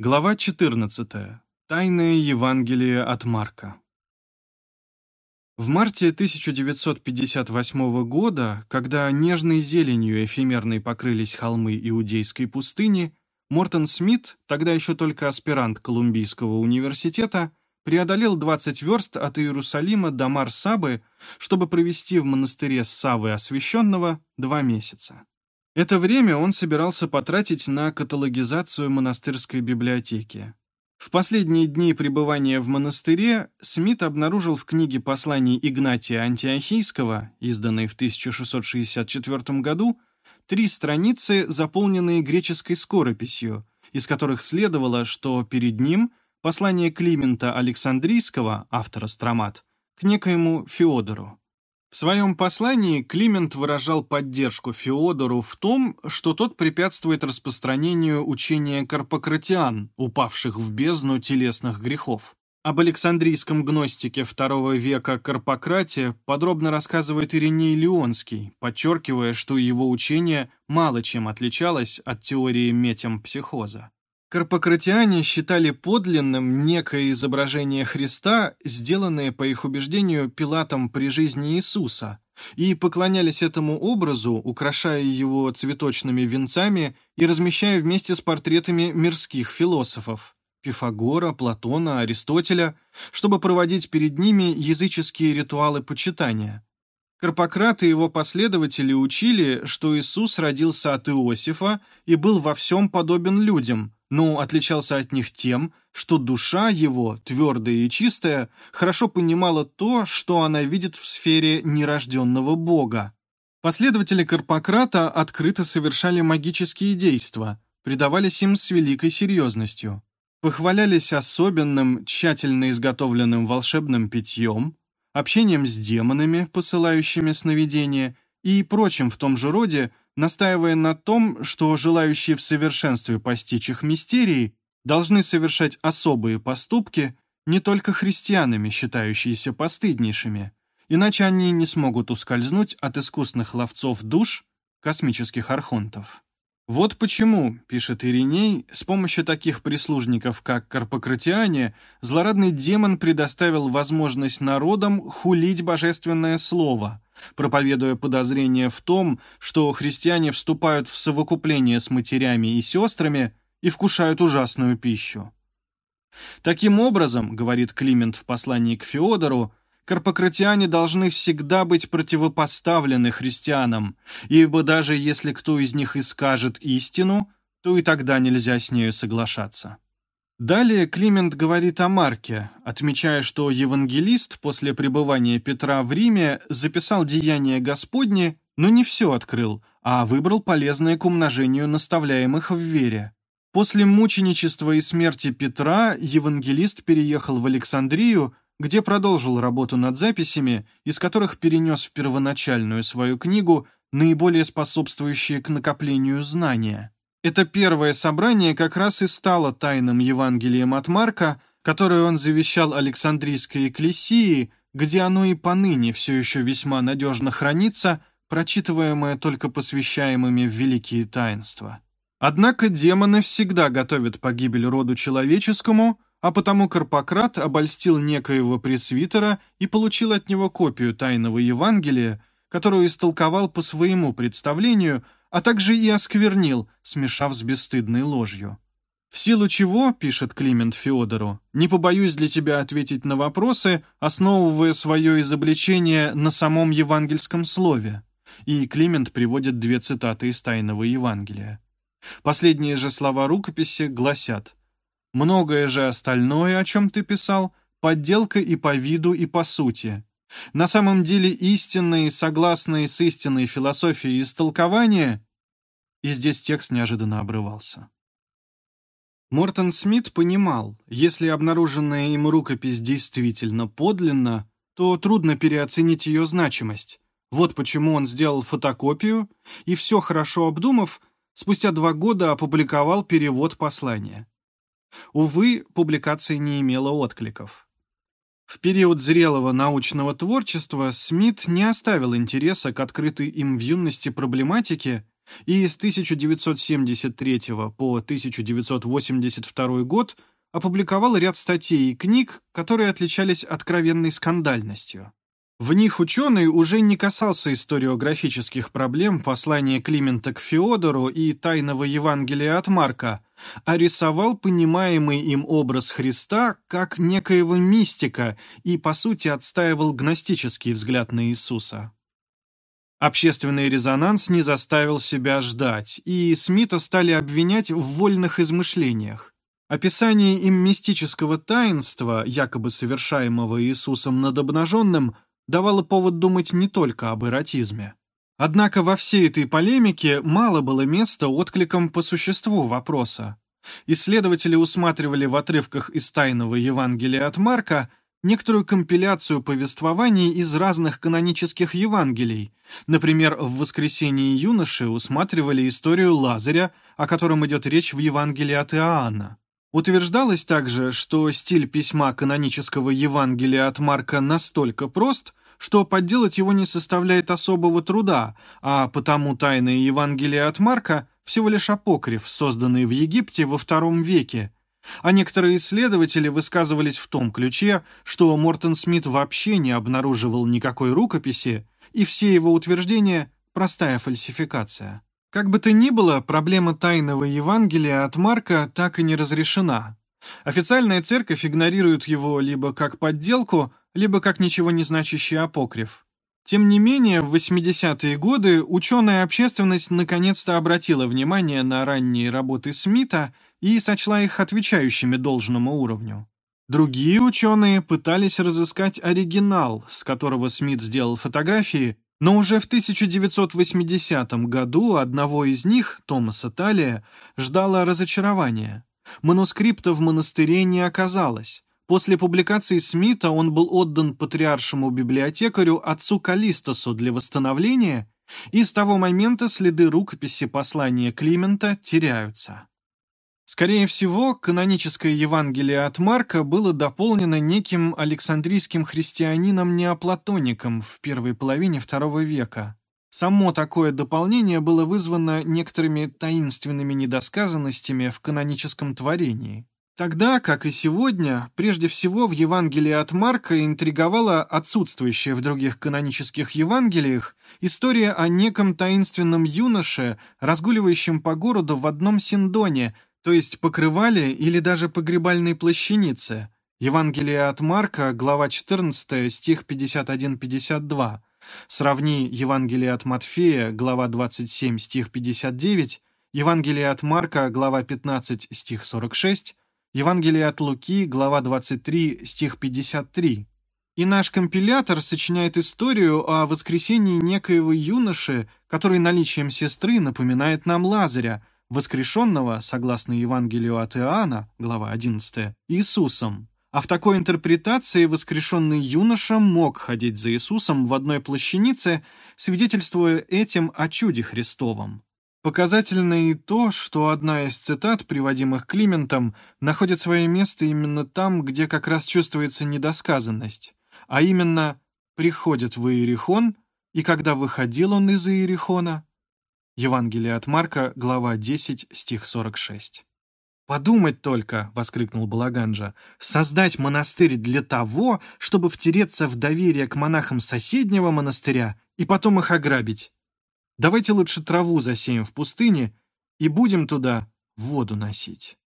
Глава 14. Тайное Евангелие от Марка. В марте 1958 года, когда нежной зеленью эфемерной покрылись холмы Иудейской пустыни, Мортон Смит, тогда еще только аспирант Колумбийского университета, преодолел 20 верст от Иерусалима до Марсабы, чтобы провести в монастыре Савы Освященного два месяца. Это время он собирался потратить на каталогизацию монастырской библиотеки. В последние дни пребывания в монастыре Смит обнаружил в книге посланий Игнатия Антиохийского, изданной в 1664 году, три страницы, заполненные греческой скорописью, из которых следовало, что перед ним послание Климента Александрийского, автора Стромат, к некоему Феодору. В своем послании Климент выражал поддержку Феодору в том, что тот препятствует распространению учения карпократиан, упавших в бездну телесных грехов. Об Александрийском гностике II века Карпократе подробно рассказывает Ириней Леонский, подчеркивая, что его учение мало чем отличалось от теории метемпсихоза. Карпократиане считали подлинным некое изображение Христа, сделанное, по их убеждению, Пилатом при жизни Иисуса, и поклонялись этому образу, украшая его цветочными венцами и размещая вместе с портретами мирских философов – Пифагора, Платона, Аристотеля, чтобы проводить перед ними языческие ритуалы почитания. Карпократ и его последователи учили, что Иисус родился от Иосифа и был во всем подобен людям – но отличался от них тем, что душа его, твердая и чистая, хорошо понимала то, что она видит в сфере нерожденного Бога. Последователи Карпократа открыто совершали магические действия, предавались им с великой серьезностью, похвалялись особенным, тщательно изготовленным волшебным питьем, общением с демонами, посылающими сновидения, и прочим в том же роде, настаивая на том, что желающие в совершенстве постичь их мистерии должны совершать особые поступки, не только христианами, считающиеся постыднейшими, иначе они не смогут ускользнуть от искусных ловцов душ, космических архонтов. Вот почему, пишет Ириней, с помощью таких прислужников, как карпократиане, злорадный демон предоставил возможность народам хулить божественное слово – проповедуя подозрение в том, что христиане вступают в совокупление с матерями и сестрами и вкушают ужасную пищу. Таким образом, говорит Климент в послании к Феодору, карпократиане должны всегда быть противопоставлены христианам, ибо даже если кто из них и скажет истину, то и тогда нельзя с нею соглашаться. Далее Климент говорит о Марке, отмечая, что евангелист после пребывания Петра в Риме записал деяния Господни, но не все открыл, а выбрал полезное к умножению наставляемых в вере. После мученичества и смерти Петра евангелист переехал в Александрию, где продолжил работу над записями, из которых перенес в первоначальную свою книгу наиболее способствующие к накоплению знания. Это первое собрание как раз и стало тайным Евангелием от Марка, которое он завещал Александрийской экклесии, где оно и поныне все еще весьма надежно хранится, прочитываемое только посвящаемыми в великие таинства. Однако демоны всегда готовят погибель роду человеческому, а потому Карпократ обольстил некоего пресвитера и получил от него копию тайного Евангелия, которую истолковал по своему представлению – а также и осквернил, смешав с бесстыдной ложью. В силу чего, пишет Климент Феодору, не побоюсь для тебя ответить на вопросы, основывая свое изобличение на самом евангельском слове. И Климент приводит две цитаты из Тайного Евангелия. Последние же слова рукописи гласят «Многое же остальное, о чем ты писал, подделка и по виду, и по сути, на самом деле истинные, согласные с истинной философией истолкования, и здесь текст неожиданно обрывался. Мортон Смит понимал, если обнаруженная им рукопись действительно подлинна, то трудно переоценить ее значимость. Вот почему он сделал фотокопию и, все хорошо обдумав, спустя два года опубликовал перевод послания. Увы, публикация не имела откликов. В период зрелого научного творчества Смит не оставил интереса к открытой им в юности проблематике и с 1973 по 1982 год опубликовал ряд статей и книг, которые отличались откровенной скандальностью. В них ученый уже не касался историографических проблем послания Климента к Феодору и тайного Евангелия от Марка, а рисовал понимаемый им образ Христа как некоего мистика и, по сути, отстаивал гностический взгляд на Иисуса. Общественный резонанс не заставил себя ждать, и Смита стали обвинять в вольных измышлениях. Описание им мистического таинства, якобы совершаемого Иисусом над обнаженным – давало повод думать не только об эротизме. Однако во всей этой полемике мало было места откликом по существу вопроса. Исследователи усматривали в отрывках из Тайного Евангелия от Марка некоторую компиляцию повествований из разных канонических Евангелий. Например, в «Воскресении юноши» усматривали историю Лазаря, о котором идет речь в Евангелии от Иоанна. Утверждалось также, что стиль письма канонического Евангелия от Марка настолько прост, что подделать его не составляет особого труда, а потому тайное Евангелие от Марка всего лишь апокриф, созданный в Египте во II веке. А некоторые исследователи высказывались в том ключе, что Мортон Смит вообще не обнаруживал никакой рукописи, и все его утверждения – простая фальсификация. Как бы то ни было, проблема тайного Евангелия от Марка так и не разрешена. Официальная церковь игнорирует его либо как подделку, либо как ничего не значащий апокриф. Тем не менее, в 80-е годы ученая общественность наконец-то обратила внимание на ранние работы Смита и сочла их отвечающими должному уровню. Другие ученые пытались разыскать оригинал, с которого Смит сделал фотографии, но уже в 1980 году одного из них, Томаса Талия, ждало разочарование. Манускрипта в монастыре не оказалось. После публикации Смита он был отдан патриаршему библиотекарю отцу Калистосу для восстановления, и с того момента следы рукописи послания Климента теряются. Скорее всего, каноническое Евангелие от Марка было дополнено неким александрийским христианином-неоплатоником в первой половине II века. Само такое дополнение было вызвано некоторыми таинственными недосказанностями в каноническом творении. Тогда, как и сегодня, прежде всего в Евангелии от Марка интриговала отсутствующая в других канонических Евангелиях история о неком таинственном юноше, разгуливающем по городу в одном синдоне, то есть покрывале или даже погребальной плащанице. Евангелие от Марка, глава 14, стих 51-52. Сравни Евангелие от Матфея, глава 27, стих 59, Евангелие от Марка, глава 15, стих 46, Евангелие от Луки, глава 23, стих 53. И наш компилятор сочиняет историю о воскресении некоего юноши, который наличием сестры напоминает нам Лазаря, воскрешенного, согласно Евангелию от Иоанна, глава 11, Иисусом. А в такой интерпретации воскрешенный юноша мог ходить за Иисусом в одной плащанице, свидетельствуя этим о чуде Христовом. Показательно и то, что одна из цитат, приводимых Климентом, находит свое место именно там, где как раз чувствуется недосказанность, а именно «приходит в Иерихон», и когда выходил он из Иерихона. Евангелие от Марка, глава 10, стих 46. «Подумать только!» — воскликнул Балаганджа. «Создать монастырь для того, чтобы втереться в доверие к монахам соседнего монастыря и потом их ограбить. Давайте лучше траву засеем в пустыне и будем туда воду носить.